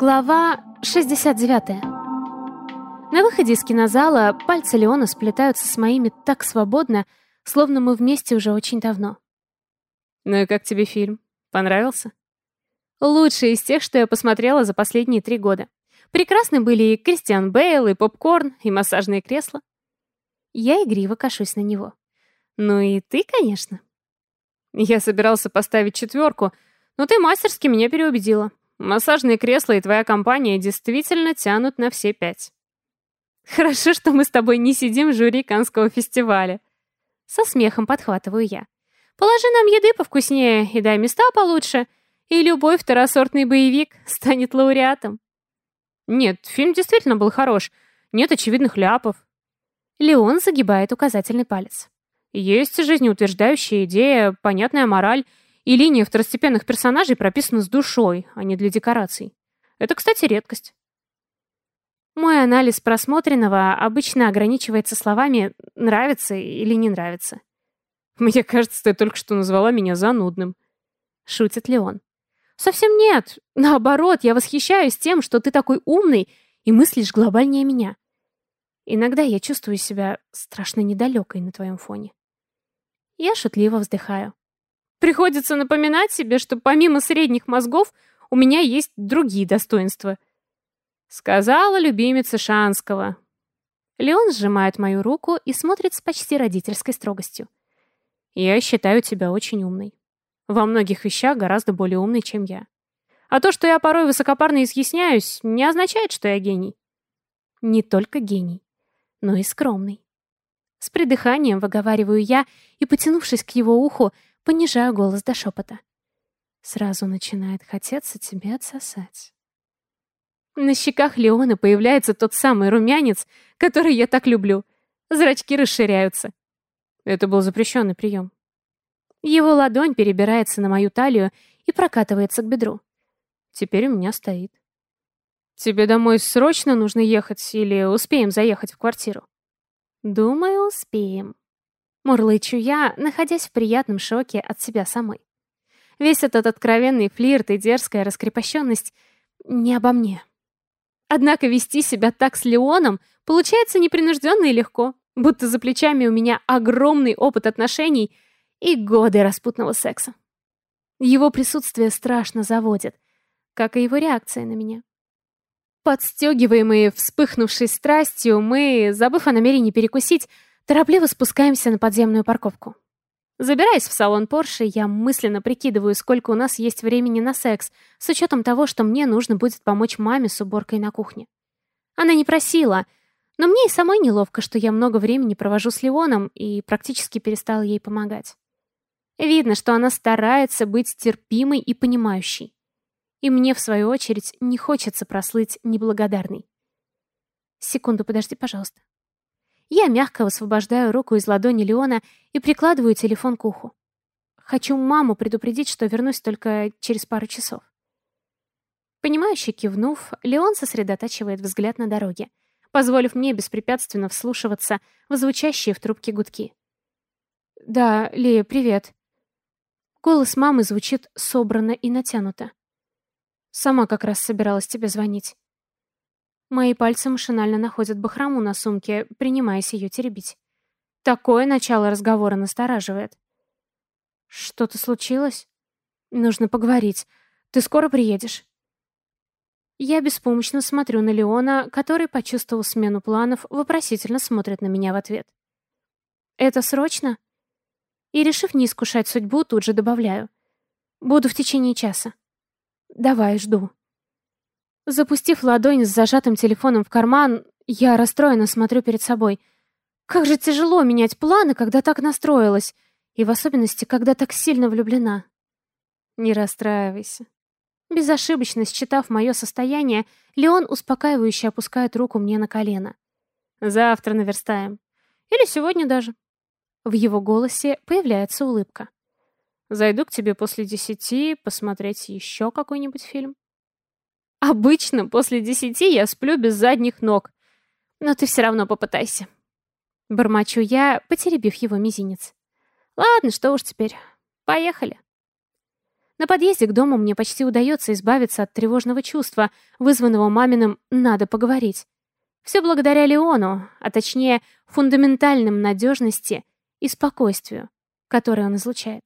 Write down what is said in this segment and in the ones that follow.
Глава 69. На выходе из кинозала пальцы Леона сплетаются с моими так свободно, словно мы вместе уже очень давно. «Ну и как тебе фильм? Понравился?» Лучший из тех, что я посмотрела за последние три года. Прекрасны были и Кристиан Бейл, и попкорн, и массажные кресла. Я игриво кашусь на него. Ну и ты, конечно. Я собирался поставить четверку, но ты мастерски меня переубедила. Массажные кресла и твоя компания действительно тянут на все пять. Хорошо, что мы с тобой не сидим в жюри Канского фестиваля. Со смехом подхватываю я. Положи нам еды повкуснее и дай места получше, и любой второсортный боевик станет лауреатом. Нет, фильм действительно был хорош. Нет очевидных ляпов. Леон загибает указательный палец. Есть жизнеутверждающая идея, понятная мораль — и линия второстепенных персонажей прописана с душой, а не для декораций. Это, кстати, редкость. Мой анализ просмотренного обычно ограничивается словами «нравится» или «не нравится». «Мне кажется, ты только что назвала меня занудным», — шутит Леон. «Совсем нет. Наоборот, я восхищаюсь тем, что ты такой умный и мыслишь глобальнее меня. Иногда я чувствую себя страшно недалекой на твоем фоне». Я шутливо вздыхаю. Приходится напоминать себе, что помимо средних мозгов у меня есть другие достоинства. Сказала любимица Шанского. Леон сжимает мою руку и смотрит с почти родительской строгостью. Я считаю тебя очень умной. Во многих вещах гораздо более умной, чем я. А то, что я порой высокопарно изъясняюсь, не означает, что я гений. Не только гений, но и скромный. С придыханием выговариваю я и, потянувшись к его уху, понижаю голос до шепота. Сразу начинает хотеться тебе отсосать. На щеках Леона появляется тот самый румянец, который я так люблю. Зрачки расширяются. Это был запрещенный прием. Его ладонь перебирается на мою талию и прокатывается к бедру. Теперь у меня стоит. Тебе домой срочно нужно ехать или успеем заехать в квартиру? Думаю, успеем. Мурлычу я, находясь в приятном шоке от себя самой. Весь этот откровенный флирт и дерзкая раскрепощенность не обо мне. Однако вести себя так с Леоном получается непринужденно и легко, будто за плечами у меня огромный опыт отношений и годы распутного секса. Его присутствие страшно заводит, как и его реакция на меня. Подстегиваемые вспыхнувшей страстью, мы, забыв о намерении перекусить, Торопливо спускаемся на подземную парковку. Забираясь в салон Порше, я мысленно прикидываю, сколько у нас есть времени на секс, с учетом того, что мне нужно будет помочь маме с уборкой на кухне. Она не просила, но мне и самой неловко, что я много времени провожу с Леоном и практически перестала ей помогать. Видно, что она старается быть терпимой и понимающей. И мне, в свою очередь, не хочется прослыть неблагодарной. Секунду, подожди, пожалуйста. Я мягко высвобождаю руку из ладони Леона и прикладываю телефон к уху. Хочу маму предупредить, что вернусь только через пару часов. Понимающе кивнув, Леон сосредотачивает взгляд на дороге, позволив мне беспрепятственно вслушиваться в звучащие в трубке гудки. «Да, Лея, привет». Голос мамы звучит собранно и натянуто. «Сама как раз собиралась тебе звонить. Мои пальцы машинально находят бахрому на сумке, принимаясь ее теребить. Такое начало разговора настораживает. Что-то случилось? Нужно поговорить. Ты скоро приедешь? Я беспомощно смотрю на Леона, который почувствовал смену планов, вопросительно смотрит на меня в ответ. Это срочно? И, решив не искушать судьбу, тут же добавляю. Буду в течение часа. Давай, жду. Запустив ладонь с зажатым телефоном в карман, я расстроенно смотрю перед собой. Как же тяжело менять планы, когда так настроилась, и в особенности, когда так сильно влюблена. Не расстраивайся. Безошибочно считав мое состояние, Леон успокаивающе опускает руку мне на колено. Завтра наверстаем. Или сегодня даже. В его голосе появляется улыбка. Зайду к тебе после десяти посмотреть еще какой-нибудь фильм. Обычно после десяти я сплю без задних ног. Но ты все равно попытайся. Бормочу я, потеребив его мизинец. Ладно, что уж теперь. Поехали. На подъезде к дому мне почти удается избавиться от тревожного чувства, вызванного маминым «надо поговорить». Все благодаря Леону, а точнее фундаментальным надежности и спокойствию, которое он излучает.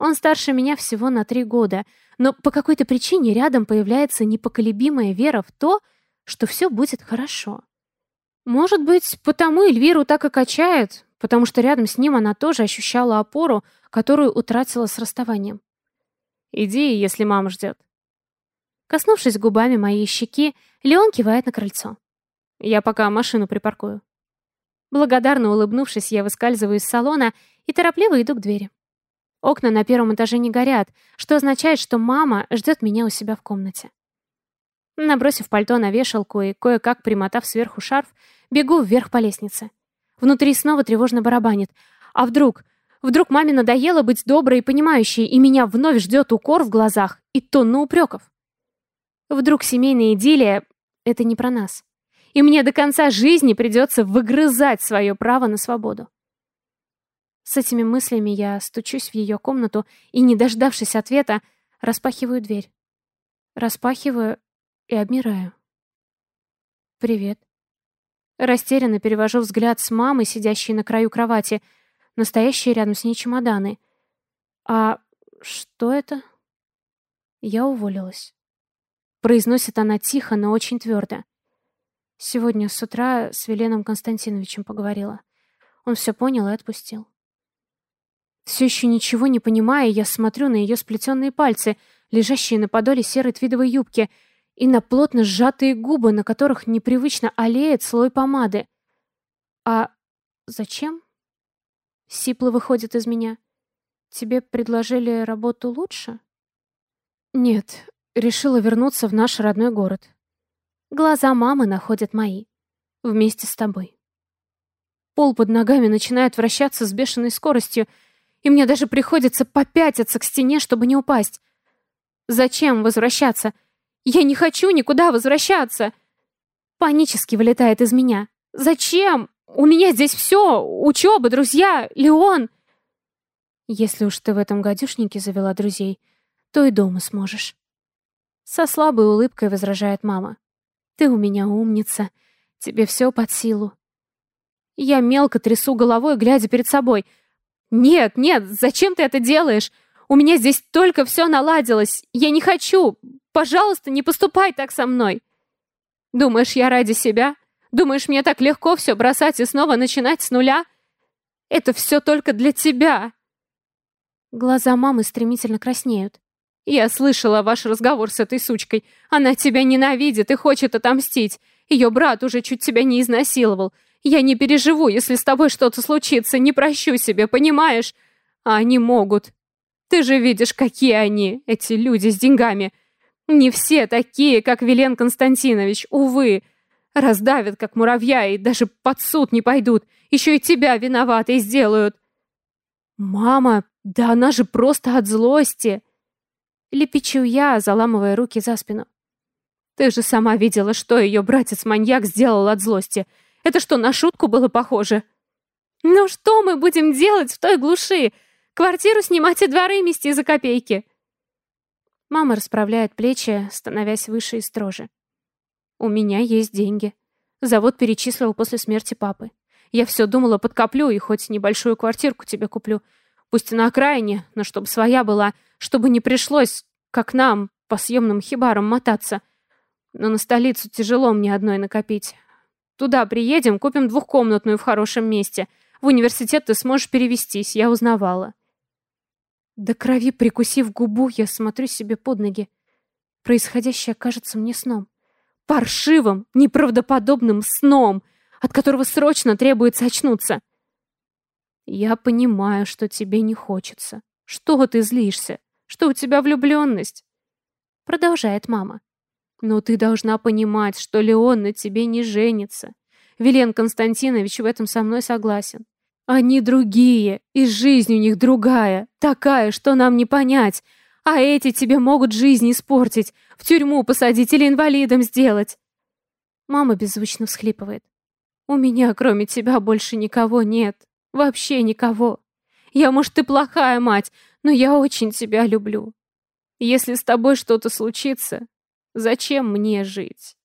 Он старше меня всего на три года, но по какой-то причине рядом появляется непоколебимая вера в то, что все будет хорошо. Может быть, потому Эльвиру так и качает, потому что рядом с ним она тоже ощущала опору, которую утратила с расставанием. Иди, если мама ждет. Коснувшись губами моей щеки, Леон кивает на крыльцо. Я пока машину припаркую. Благодарно улыбнувшись, я выскальзываю из салона и торопливо иду к двери. Окна на первом этаже не горят, что означает, что мама ждет меня у себя в комнате. Набросив пальто на вешалку и кое-как примотав сверху шарф, бегу вверх по лестнице. Внутри снова тревожно барабанит. А вдруг? Вдруг маме надоело быть доброй и понимающей, и меня вновь ждет укор в глазах и тонна упреков? Вдруг семейная идиллия — это не про нас. И мне до конца жизни придется выгрызать свое право на свободу. С этими мыслями я стучусь в ее комнату и, не дождавшись ответа, распахиваю дверь. Распахиваю и обмираю. «Привет». Растерянно перевожу взгляд с мамы, сидящей на краю кровати, настоящие рядом с ней чемоданы. «А что это?» Я уволилась. Произносит она тихо, но очень твердо. Сегодня с утра с Веленом Константиновичем поговорила. Он все понял и отпустил. Все еще ничего не понимая, я смотрю на ее сплетенные пальцы, лежащие на подоле серой твидовой юбки, и на плотно сжатые губы, на которых непривычно олеет слой помады. А зачем? Сипло выходит из меня. Тебе предложили работу лучше? Нет, решила вернуться в наш родной город. Глаза мамы находят мои. Вместе с тобой. Пол под ногами начинает вращаться с бешеной скоростью, и мне даже приходится попятиться к стене, чтобы не упасть. Зачем возвращаться? Я не хочу никуда возвращаться. Панически вылетает из меня. Зачем? У меня здесь все. Учеба, друзья, Леон. Если уж ты в этом гадюшнике завела друзей, то и дома сможешь. Со слабой улыбкой возражает мама. Ты у меня умница. Тебе все под силу. Я мелко трясу головой, глядя перед собой — «Нет, нет, зачем ты это делаешь? У меня здесь только все наладилось. Я не хочу. Пожалуйста, не поступай так со мной». «Думаешь, я ради себя? Думаешь, мне так легко все бросать и снова начинать с нуля? Это все только для тебя». Глаза мамы стремительно краснеют. «Я слышала ваш разговор с этой сучкой. Она тебя ненавидит и хочет отомстить. Ее брат уже чуть тебя не изнасиловал. Я не переживу, если с тобой что-то случится, не прощу себе, понимаешь? А они могут. Ты же видишь, какие они, эти люди с деньгами. Не все такие, как Вилен Константинович, увы. Раздавят, как муравья, и даже под суд не пойдут. Еще и тебя виноватой сделают. Мама, да она же просто от злости. Лепечу я, заламывая руки за спину. Ты же сама видела, что ее братец-маньяк сделал от злости. Это что, на шутку было похоже? Ну что мы будем делать в той глуши? Квартиру снимать и дворы мести за копейки. Мама расправляет плечи, становясь выше и строже. У меня есть деньги. Завод перечислил после смерти папы. Я все думала, подкоплю и хоть небольшую квартирку тебе куплю. Пусть на окраине, но чтобы своя была, чтобы не пришлось, как нам, по съемным хибарам мотаться. Но на столицу тяжело мне одной накопить. Туда приедем, купим двухкомнатную в хорошем месте. В университет ты сможешь перевестись, я узнавала. До крови прикусив губу, я смотрю себе под ноги. Происходящее кажется мне сном. Паршивым, неправдоподобным сном, от которого срочно требуется очнуться. Я понимаю, что тебе не хочется. Что ты злишься? Что у тебя влюбленность? Продолжает мама. Но ты должна понимать, что Леон на тебе не женится. Вилен Константинович в этом со мной согласен. Они другие, и жизнь у них другая, такая, что нам не понять. А эти тебе могут жизнь испортить, в тюрьму посадить или инвалидом сделать. Мама беззвучно всхлипывает. У меня, кроме тебя, больше никого нет. Вообще никого. Я, может, и плохая мать, но я очень тебя люблю. Если с тобой что-то случится, зачем мне жить?